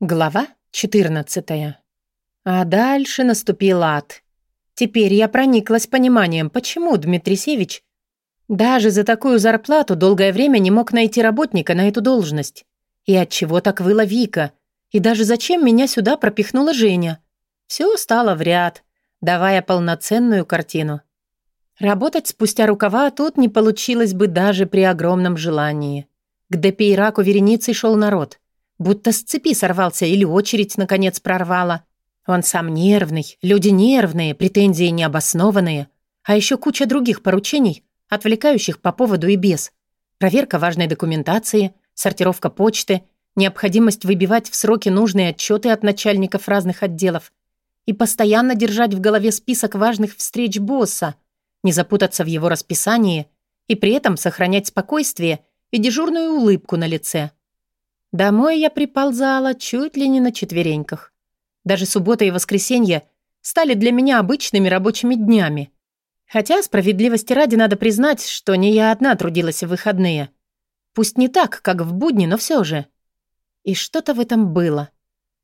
Глава 14. А дальше наступил ад. Теперь я прониклась пониманием, почему Дмитрий Севич даже за такую зарплату долгое время не мог найти работника на эту должность. И от чего так выла Вика, и даже зачем меня сюда пропихнула Женя. Все стало в ряд, давая полноценную картину. Работать спустя рукава тут не получилось бы даже при огромном желании. К Депейраку вереницей шел народ — Будто с цепи сорвался или очередь, наконец, прорвала. Он сам нервный, люди нервные, претензии необоснованные. А еще куча других поручений, отвлекающих по поводу и без. Проверка важной документации, сортировка почты, необходимость выбивать в сроки нужные отчеты от начальников разных отделов и постоянно держать в голове список важных встреч босса, не запутаться в его расписании и при этом сохранять спокойствие и дежурную улыбку на лице. Домой я приползала чуть ли не на четвереньках. Даже суббота и воскресенье стали для меня обычными рабочими днями. Хотя, справедливости ради, надо признать, что не я одна трудилась в выходные. Пусть не так, как в будни, но все же. И что-то в этом было.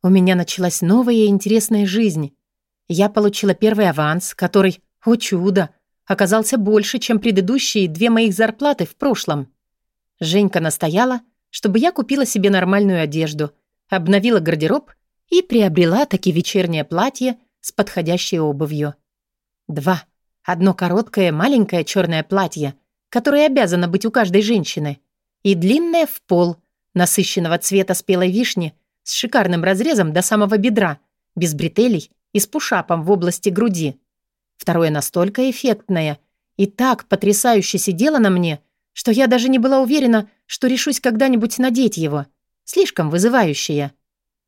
У меня началась новая интересная жизнь. Я получила первый аванс, который, о чудо, оказался больше, чем предыдущие две моих зарплаты в прошлом. Женька настояла — чтобы я купила себе нормальную одежду, обновила гардероб и приобрела таки вечернее платье с подходящей обувью. Два. Одно короткое маленькое черное платье, которое обязано быть у каждой женщины, и длинное в пол, насыщенного цвета спелой вишни, с шикарным разрезом до самого бедра, без бретелей и с пушапом в области груди. Второе настолько эффектное и так потрясающе сидело на мне, что я даже не была уверена, что решусь когда-нибудь надеть его. Слишком вызывающее.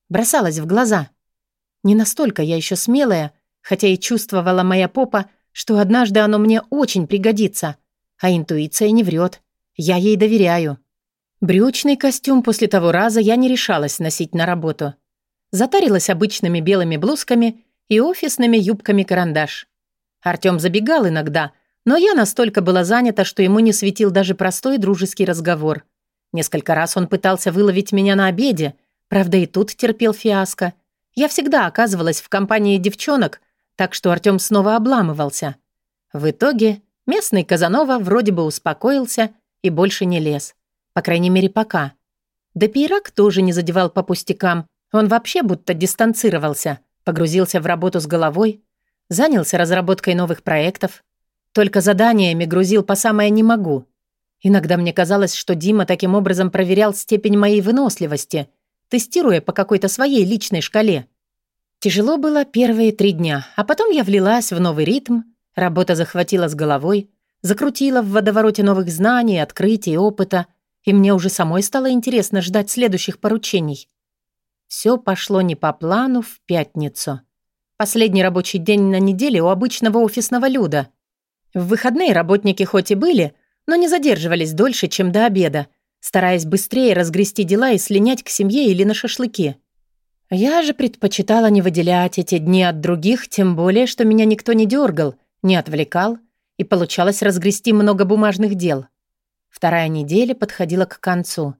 Бросалась в глаза. Не настолько я еще смелая, хотя и чувствовала моя попа, что однажды оно мне очень пригодится. А интуиция не врет. Я ей доверяю. Брючный костюм после того раза я не решалась носить на работу. Затарилась обычными белыми блузками и офисными юбками-карандаш. Артём забегал иногда — но я настолько была занята, что ему не светил даже простой дружеский разговор. Несколько раз он пытался выловить меня на обеде, правда и тут терпел фиаско. Я всегда оказывалась в компании девчонок, так что Артём снова обламывался. В итоге местный Казанова вроде бы успокоился и больше не лез. По крайней мере, пока. Да Пейрак тоже не задевал по пустякам. Он вообще будто дистанцировался, погрузился в работу с головой, занялся разработкой новых проектов, только заданиями грузил по самое «не могу». Иногда мне казалось, что Дима таким образом проверял степень моей выносливости, тестируя по какой-то своей личной шкале. Тяжело было первые три дня, а потом я влилась в новый ритм, работа захватила с головой, закрутила в водовороте новых знаний, открытий, опыта, и мне уже самой стало интересно ждать следующих поручений. Все пошло не по плану в пятницу. Последний рабочий день на неделе у обычного офисного люда. В выходные работники хоть и были, но не задерживались дольше, чем до обеда, стараясь быстрее разгрести дела и слинять к семье или на шашлыки. Я же предпочитала не выделять эти дни от других, тем более, что меня никто не дергал, не отвлекал, и получалось разгрести много бумажных дел. Вторая неделя подходила к концу.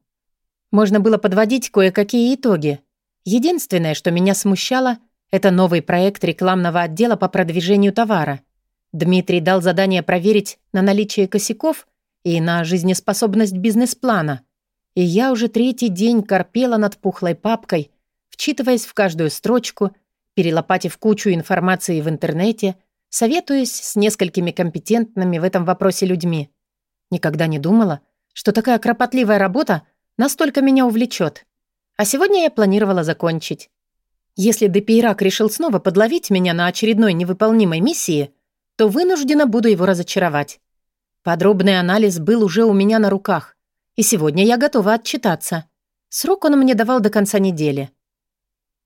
Можно было подводить кое-какие итоги. Единственное, что меня смущало, это новый проект рекламного отдела по продвижению товара. Дмитрий дал задание проверить на наличие косяков и на жизнеспособность бизнес-плана. И я уже третий день корпела над пухлой папкой, вчитываясь в каждую строчку, перелопатив кучу информации в интернете, советуясь с несколькими компетентными в этом вопросе людьми. Никогда не думала, что такая кропотливая работа настолько меня увлечет. А сегодня я планировала закончить. Если Депейрак решил снова подловить меня на очередной невыполнимой миссии, то вынуждена буду его разочаровать. Подробный анализ был уже у меня на руках, и сегодня я готова отчитаться. Срок он мне давал до конца недели.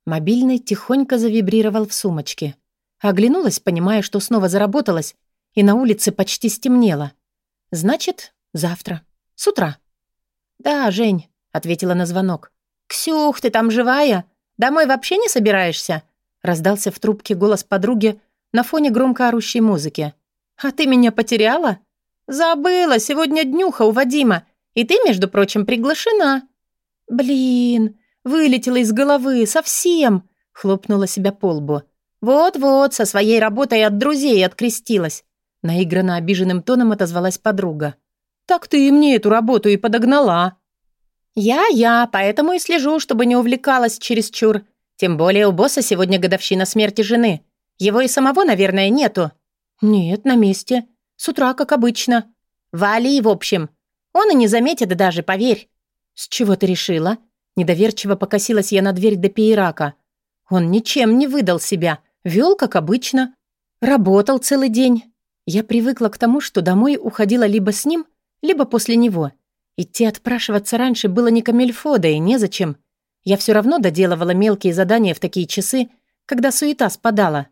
Мобильный тихонько завибрировал в сумочке. Оглянулась, понимая, что снова заработалась, и на улице почти стемнело. Значит, завтра. С утра. «Да, Жень», — ответила на звонок. «Ксюх, ты там живая? Домой вообще не собираешься?» Раздался в трубке голос подруги, на фоне громко орущей музыки. «А ты меня потеряла?» «Забыла, сегодня днюха у Вадима, и ты, между прочим, приглашена». «Блин, Вылетело из головы, совсем!» Хлопнула себя по лбу. «Вот-вот, со своей работой от друзей открестилась!» Наигранно обиженным тоном отозвалась подруга. «Так ты и мне эту работу и подогнала!» «Я-я, поэтому и слежу, чтобы не увлекалась чересчур. Тем более у босса сегодня годовщина смерти жены. Его и самого, наверное, нету». «Нет, на месте. С утра, как обычно». «Вали, в общем. Он и не заметит даже, поверь». «С чего ты решила?» Недоверчиво покосилась я на дверь до Пейрака. Он ничем не выдал себя. Вел, как обычно. Работал целый день. Я привыкла к тому, что домой уходила либо с ним, либо после него. Идти отпрашиваться раньше было не камельфо, да и незачем. Я все равно доделывала мелкие задания в такие часы, когда суета спадала.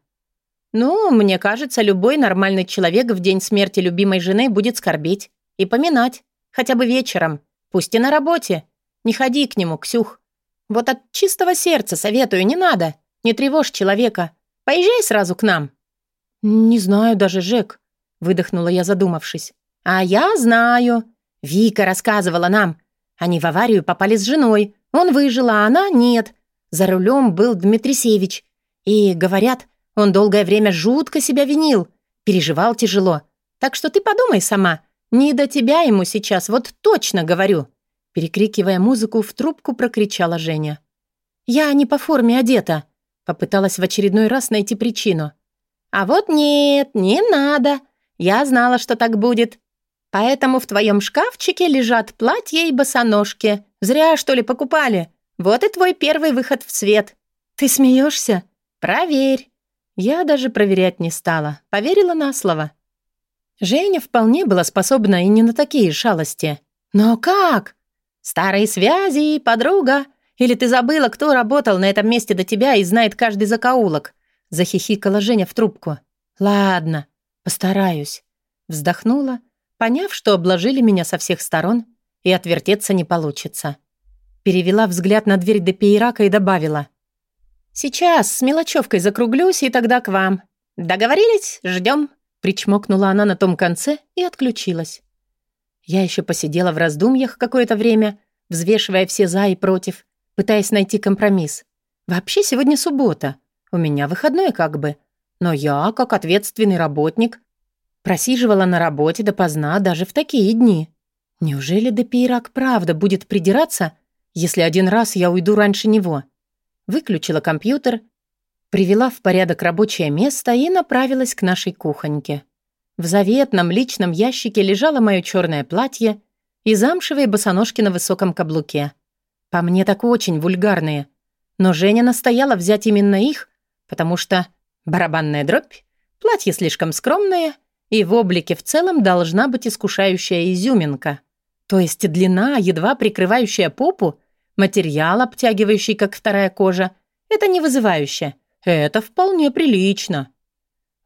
«Ну, мне кажется, любой нормальный человек в день смерти любимой жены будет скорбеть и поминать, хотя бы вечером, пусть и на работе. Не ходи к нему, Ксюх. Вот от чистого сердца советую, не надо. Не тревожь человека. Поезжай сразу к нам». «Не знаю даже, Жек», — выдохнула я, задумавшись. «А я знаю. Вика рассказывала нам. Они в аварию попали с женой. Он выжил, а она нет. За рулем был Дмитрий Севич. И, говорят, он долгое время жутко себя винил. Переживал тяжело. Так что ты подумай сама. Не до тебя ему сейчас, вот точно говорю». Перекрикивая музыку, в трубку прокричала Женя. «Я не по форме одета», — попыталась в очередной раз найти причину. «А вот нет, не надо. Я знала, что так будет. Поэтому в твоем шкафчике лежат платья и босоножки. Зря, что ли, покупали. Вот и твой первый выход в свет. Ты смеешься? Проверь». Я даже проверять не стала. Поверила на слово. Женя вполне была способна и не на такие шалости. «Но как?» «Старые связи, подруга. Или ты забыла, кто работал на этом месте до тебя и знает каждый закоулок?» Захихикала Женя в трубку. «Ладно, постараюсь». Вздохнула, поняв, что обложили меня со всех сторон, и отвертеться не получится. Перевела взгляд на дверь до Пейрака и добавила. «Сейчас с мелочевкой закруглюсь, и тогда к вам. Договорились? Ждем?» Причмокнула она на том конце и отключилась. Я еще посидела в раздумьях какое-то время, взвешивая все «за» и «против», пытаясь найти компромисс. Вообще сегодня суббота. У меня выходной как бы. Но я, как ответственный работник, просиживала на работе допоздна даже в такие дни. Неужели Депирак правда будет придираться, если один раз я уйду раньше него? Выключила компьютер, привела в порядок рабочее место и направилась к нашей кухоньке. В заветном личном ящике лежало мое черное платье и замшевые босоножки на высоком каблуке. По мне так очень вульгарные. Но Женя настояла взять именно их, потому что барабанная дробь, платье слишком скромное, и в облике в целом должна быть искушающая изюминка. То есть длина, едва прикрывающая попу, материал, обтягивающий, как вторая кожа, это не вызывающе. Это вполне прилично.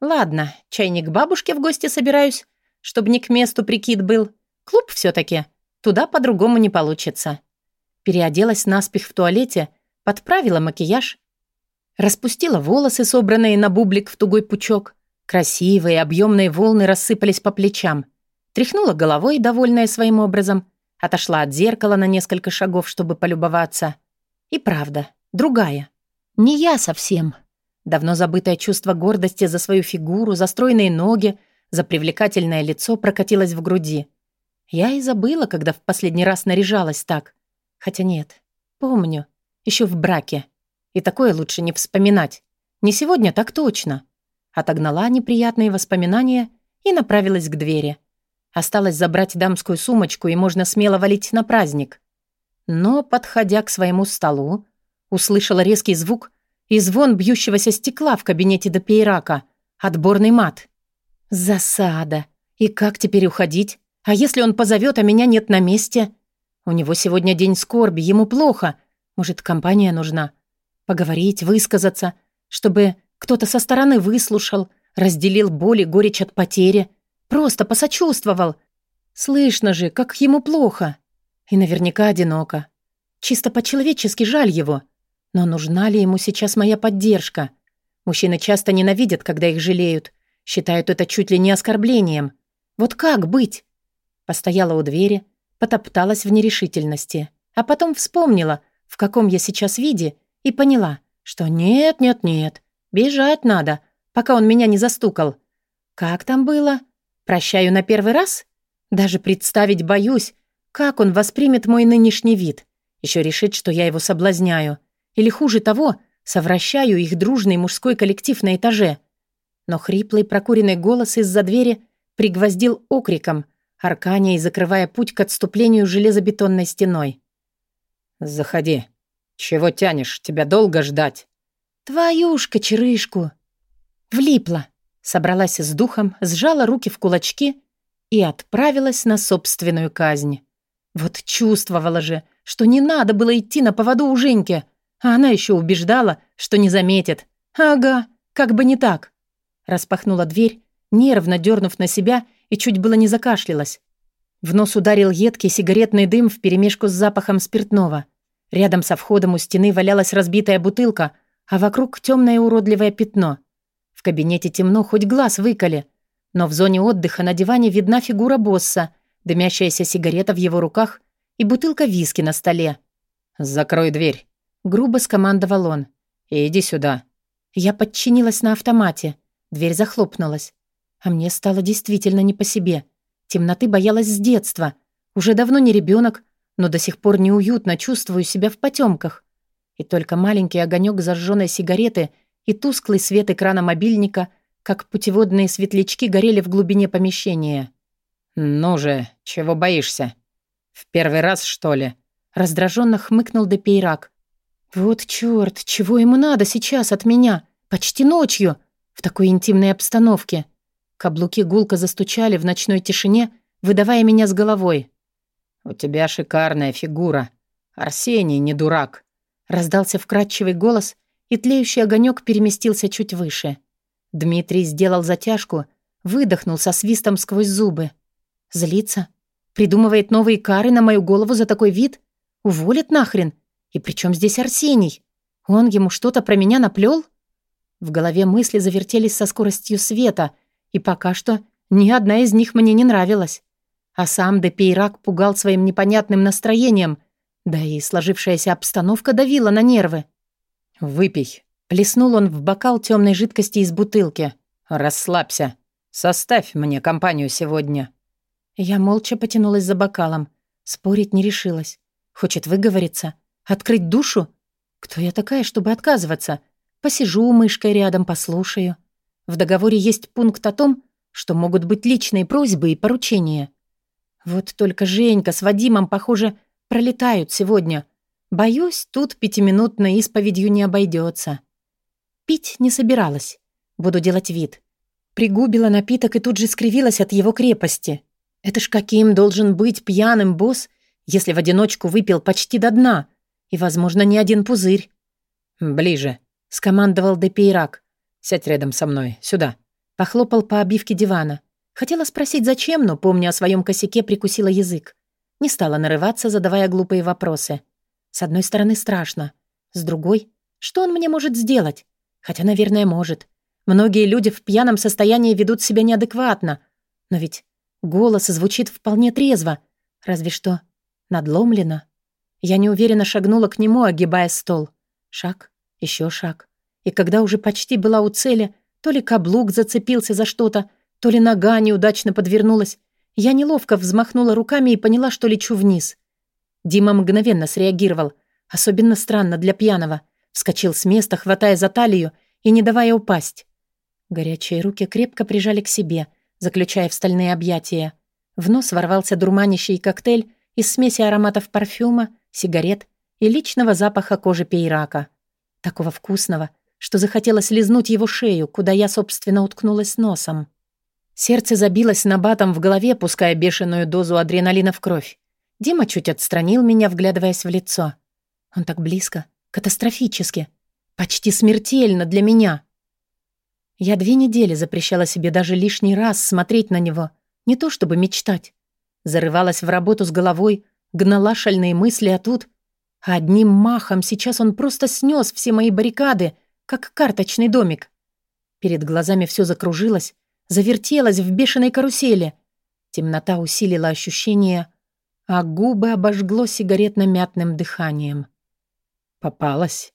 Ладно, чайник бабушки в гости собираюсь, чтобы не к месту прикид был. Клуб все таки Туда по-другому не получится. Переоделась наспех в туалете, подправила макияж, распустила волосы, собранные на бублик в тугой пучок. Красивые объемные волны рассыпались по плечам. Тряхнула головой, довольная своим образом. Отошла от зеркала на несколько шагов, чтобы полюбоваться. И правда, другая. Не я совсем. Давно забытое чувство гордости за свою фигуру, за стройные ноги, за привлекательное лицо прокатилось в груди. Я и забыла, когда в последний раз наряжалась так. Хотя нет, помню, еще в браке. И такое лучше не вспоминать. Не сегодня, так точно. Отогнала неприятные воспоминания и направилась к двери. Осталось забрать дамскую сумочку, и можно смело валить на праздник. Но, подходя к своему столу, услышала резкий звук — и звон бьющегося стекла в кабинете до Пейрака. Отборный мат. Засада. И как теперь уходить? А если он позовет, а меня нет на месте? У него сегодня день скорби, ему плохо. Может, компания нужна? Поговорить, высказаться, чтобы кто-то со стороны выслушал, разделил боль и горечь от потери. Просто посочувствовал. Слышно же, как ему плохо. И наверняка одиноко. Чисто по-человечески жаль его. Но нужна ли ему сейчас моя поддержка? Мужчины часто ненавидят, когда их жалеют. Считают это чуть ли не оскорблением. Вот как быть? Постояла у двери, потопталась в нерешительности. А потом вспомнила, в каком я сейчас виде, и поняла, что нет-нет-нет, бежать надо, пока он меня не застукал. Как там было? Прощаю на первый раз? Даже представить боюсь, как он воспримет мой нынешний вид. Еще решит, что я его соблазняю. Или хуже того, совращаю их дружный мужской коллектив на этаже. Но хриплый прокуренный голос из-за двери пригвоздил окриком, арканя и закрывая путь к отступлению железобетонной стеной. «Заходи. Чего тянешь? Тебя долго ждать?» «Твою ж кочерышку!» Влипла, собралась с духом, сжала руки в кулачки и отправилась на собственную казнь. Вот чувствовала же, что не надо было идти на поводу у Женьки, а она еще убеждала, что не заметит. Ага, как бы не так. Распахнула дверь, нервно дернув на себя и чуть было не закашлялась. В нос ударил едкий сигаретный дым вперемешку с запахом спиртного. Рядом со входом у стены валялась разбитая бутылка, а вокруг темное уродливое пятно. В кабинете темно, хоть глаз выколи. Но в зоне отдыха на диване видна фигура босса, дымящаяся сигарета в его руках и бутылка виски на столе. «Закрой дверь», — грубо скомандовал он. «И иди сюда». Я подчинилась на автомате. Дверь захлопнулась. А мне стало действительно не по себе. Темноты боялась с детства. Уже давно не ребенок, но до сих пор неуютно чувствую себя в потемках. И только маленький огонек зажженной сигареты и тусклый свет экрана мобильника, как путеводные светлячки, горели в глубине помещения. «Ну же, чего боишься? В первый раз, что ли?» Раздраженно хмыкнул Депейрак. «Вот чёрт, чего ему надо сейчас от меня? Почти ночью, в такой интимной обстановке». Каблуки гулко застучали в ночной тишине, выдавая меня с головой. «У тебя шикарная фигура. Арсений не дурак», — раздался вкрадчивый голос, и тлеющий огонек переместился чуть выше. Дмитрий сделал затяжку, выдохнул со свистом сквозь зубы. Злится? Придумывает новые кары на мою голову за такой вид? Уволит нахрен? И при здесь Арсений? Он ему что-то про меня наплел? В голове мысли завертелись со скоростью света, и пока что ни одна из них мне не нравилась. А сам Депейрак пугал своим непонятным настроением, да и сложившаяся обстановка давила на нервы. «Выпей», — плеснул он в бокал темной жидкости из бутылки. «Расслабься. Составь мне компанию сегодня». Я молча потянулась за бокалом. Спорить не решилась. Хочет выговориться? Открыть душу? Кто я такая, чтобы отказываться? Посижу мышкой рядом, послушаю. В договоре есть пункт о том, что могут быть личные просьбы и поручения. Вот только Женька с Вадимом, похоже, пролетают сегодня. Боюсь, тут пятиминутной исповедью не обойдется. Пить не собиралась. Буду делать вид. Пригубила напиток и тут же скривилась от его крепости. Это ж каким должен быть пьяным босс, если в одиночку выпил почти до дна и, возможно, не один пузырь. «Ближе», — скомандовал Депейрак. «Сядь рядом со мной, сюда». Похлопал по обивке дивана. Хотела спросить, зачем, но, помня о своем косяке, прикусила язык. Не стала нарываться, задавая глупые вопросы. С одной стороны, страшно. С другой, что он мне может сделать? Хотя, наверное, может. Многие люди в пьяном состоянии ведут себя неадекватно. Но ведь голос звучит вполне трезво. Разве что надломлено. Я неуверенно шагнула к нему, огибая стол. Шаг, еще шаг. И когда уже почти была у цели, то ли каблук зацепился за что-то, то ли нога неудачно подвернулась. Я неловко взмахнула руками и поняла, что лечу вниз. Дима мгновенно среагировал. Особенно странно для пьяного. Вскочил с места, хватая за талию и не давая упасть. Горячие руки крепко прижали к себе, заключая в стальные объятия. В нос ворвался дурманящий коктейль из смеси ароматов парфюма, сигарет и личного запаха кожи пейрака. Такого вкусного, что захотелось лизнуть его шею, куда я, собственно, уткнулась носом. Сердце забилось набатом в голове, пуская бешеную дозу адреналина в кровь. Дима чуть отстранил меня, вглядываясь в лицо. Он так близко, катастрофически, почти смертельно для меня. Я две недели запрещала себе даже лишний раз смотреть на него, не то чтобы мечтать. Зарывалась в работу с головой, гнала шальные мысли, а тут... Одним махом сейчас он просто снес все мои баррикады, как карточный домик. Перед глазами все закружилось, завертелась в бешеной карусели. Темнота усилила ощущение, а губы обожгло сигаретно-мятным дыханием. Попалась.